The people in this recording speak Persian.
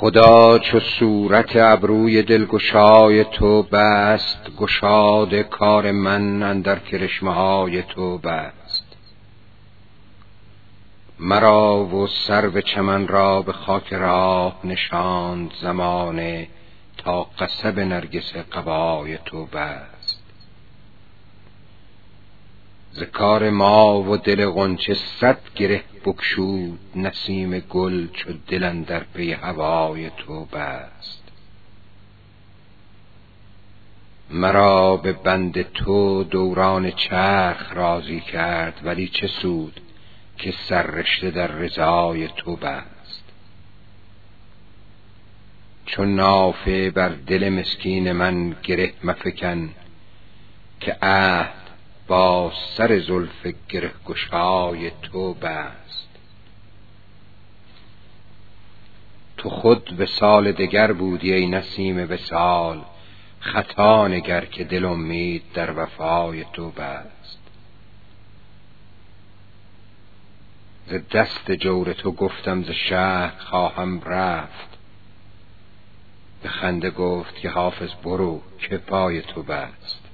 خدا چو صورت ابروی دلگشای تو بست گشاد کار من اندر کرشمه های تو بست. مرا و سرو چمن را به خاک راه نشاند زمانه تا قصب نرگس قبای تو بست. ز کار ما و دل غنچه صد گره بگشود نسیم گل چو دل در پی هوای تو بست. مرا به بند تو دوران چرخ راضی کرد ولی چه سود که سررشته در رضای تو بست. چون نافه بر دل مسکین من گره مفکن که عهد با سر زلف گره گشای تو بست. تو خود به سال دگر بودی ای نسیم وصال خطا نگر که دل امید در وفای تو بست. ز دست جور تو گفتم ز شهر خواهم رفت. به خنده گفت که حافظ برو که پای تو بست.